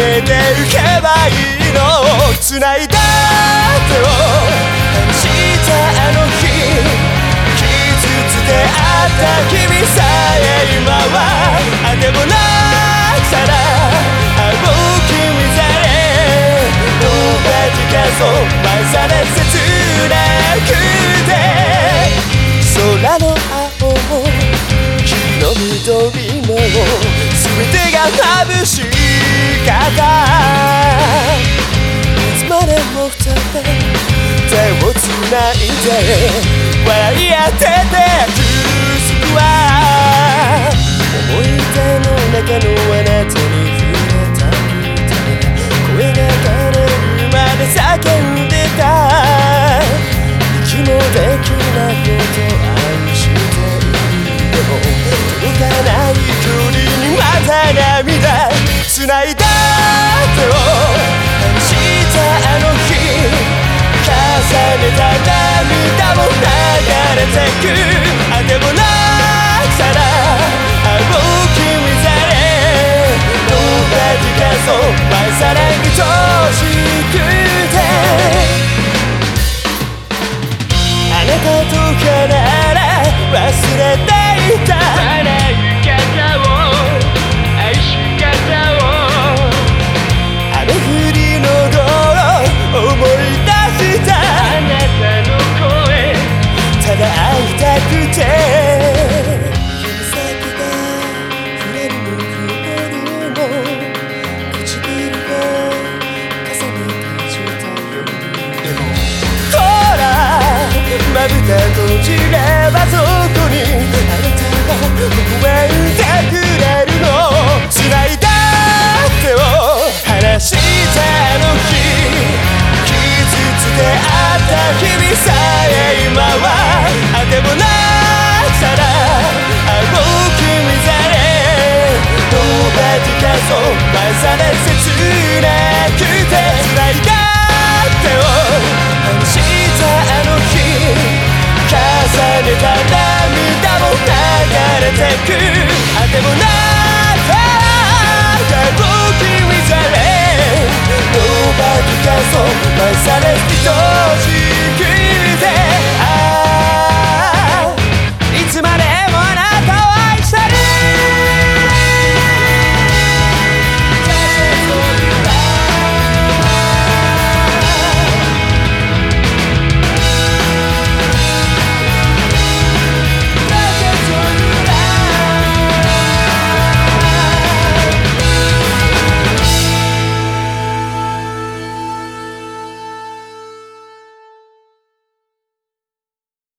げてゆけばいいの。繋いだ手を話したあの日。傷つけ合った君さえ今は。あてもな。い木の緑も全てが眩しかったいつまでも二人手をつないで笑い合ってないだ手まぶた閉じればそこにあなたが微笑んでくれるの繋い？だ手を離したの日傷つけ合った君さえ今はあてもなさら青き水れ Nobody can so 前され切てく。あてもない。